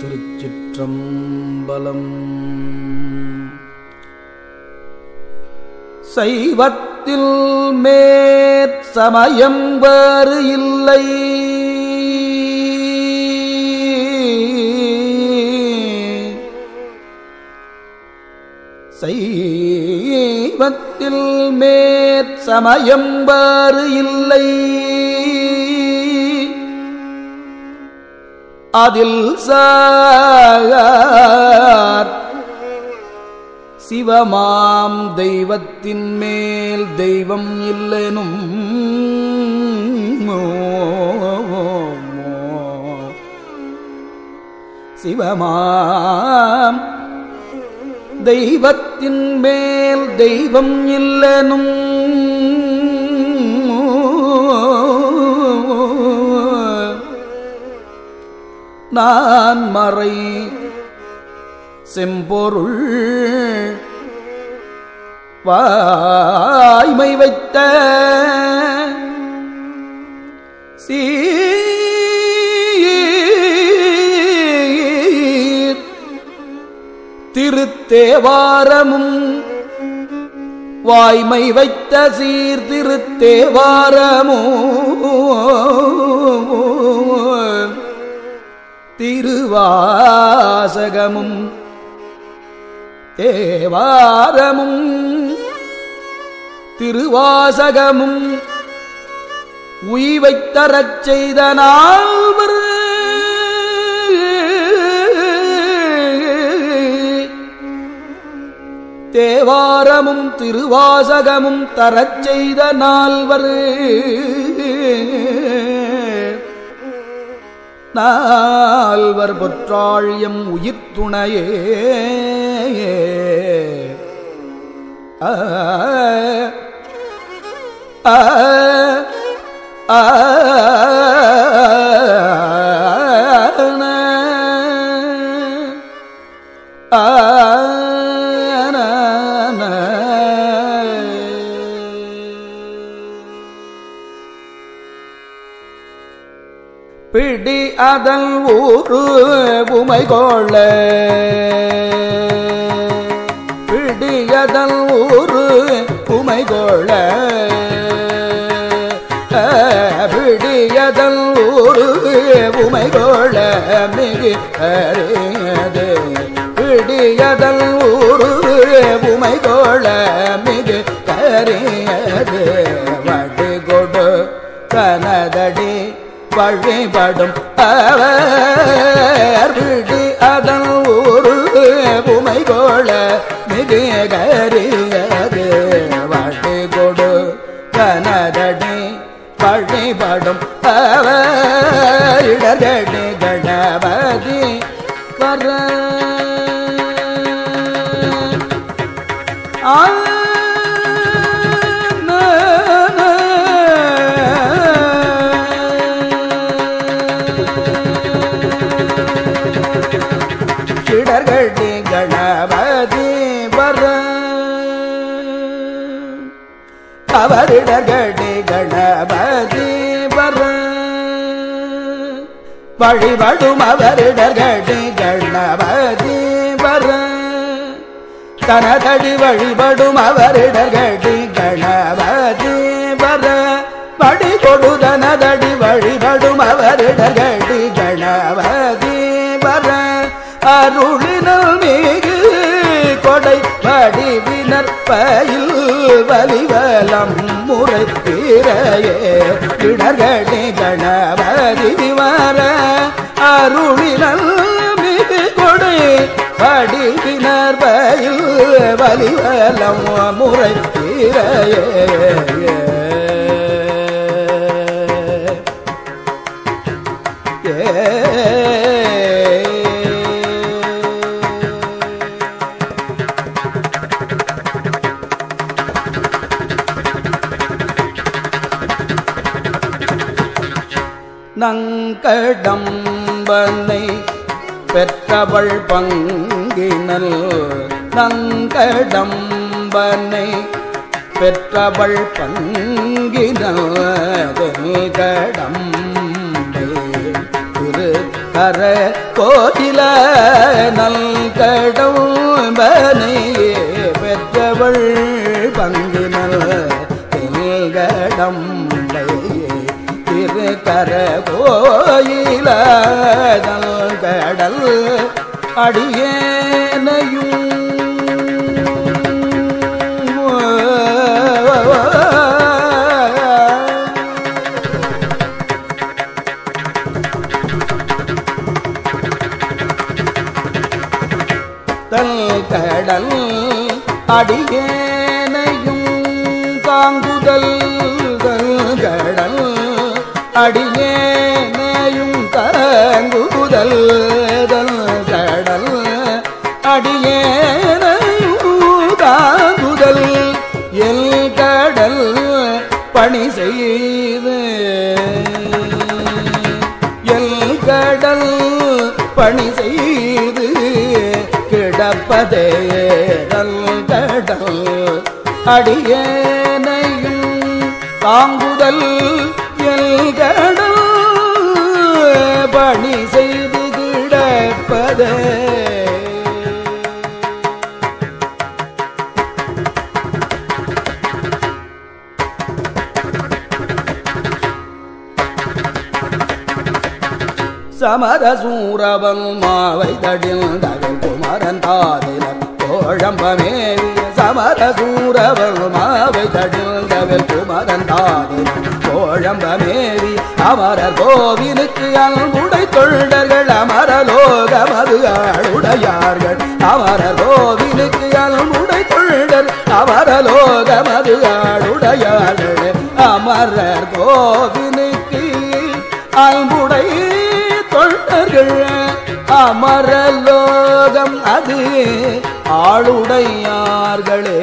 திருச்சிற்றம்பலம். சைவத்தில் மேற்சமயம் வேறு இல்லை. சைவத்தில் மேற்சமயம் வேறு இல்லை. அதில் சார் சிவமாம் தெய்வத்தின் மேல் தெய்வம் இல்லெனும் சிவமாம் தெய்வத்தின் மேல் தெய்வம் இல்லனும் நான் மறை செம்பொருள் வாய்மை வைத்த சீர். திருத்தேவாரமும் வாய்மை வைத்த சீர். திருத்தேவாரமும் திருவாசகமும் தேவாரமும் திருவாசகமும் உய்வைத் தரச் செய்த நால்வர். தேவாரமும் திருவாசகமும் தரச் செய்த நால்வர். நால்வர் பொற்றாழியம் உயிர்த்துணையே. ஆ காதல் ஊரு உமை கொள்ள. பிடியதல் ஊரு உமை கொள்ள. பிடியதல் ஊரு உமை கொள்ள. மிகு அறியது பிடியதல் ஊர் வழிபடும் அவர் விடு அதன் ஊரு உமை கோள மிகு கரியது வாட்டி கொடு கனதடி வழிபடும் அவர் இடரடி கணபதி வர. ஆ. கிடர்கடி கணபதி வர. அவரிடர்கடி கணபதி வர. வழிபடும் அவரிடர்கடி கணபதி வர. தனதடி வழிபடும் அவரிடர்கடி கணபதி வர. படி கொடுதனதடி வழிபடும் அவரிடர்கடி கணபதி வர. அருள் கொடை வடிவினர் வலிவலம் முறை பிறையே இடர்களே கணபதி வர அருளினல் மிகு கொடை. வடிவினர் பயில் வலிவலம் முறை பிறையே நங்கடம்பனை பெற்றவள் பங்கினல் நங்கடம்பனை பெற்றவள் பங்கினல் கடம்பை திருத்த கர கோயில நல்கடம்பனை பெற்றவள் பங்கினல் தில்கடம்பையே திருக்கர கோயில நல்கடல் அடியேனையும். தல் கடல் அடியேனையும் தாங்குதல். அடியேனையும் தாங்குதல் தல் கடல். அடியேனையும் எல் கடல் பணி செய்து. எல் கடல் பணி செய்து கிடப்பதே கடல். அடியேனையும் தாங்குதல் கடல் பணி செய்து கிடப்பத. சமரசூரவன் மாவை தடில் தகன் குமரன் தாதிரன் கோழம்பமேவி சமரசூரவன் மாவை தடில் தகன் குமரன் தாதிரன் கோழம்பமேவி அமரர் கோவிலுக்கு அன்புடை தொண்டர்கள் அமரலோகமது ஆளுடையார்கள் அமரர் கோவிலுக்கு அன்புடை தொண்டர் அமரலோகமது ஆளுடையார்கள் அமரர் கோவிலுக்கு அன்புடை தொண்டர்கள் அமரலோகம் அது ஆளுடையார்களே.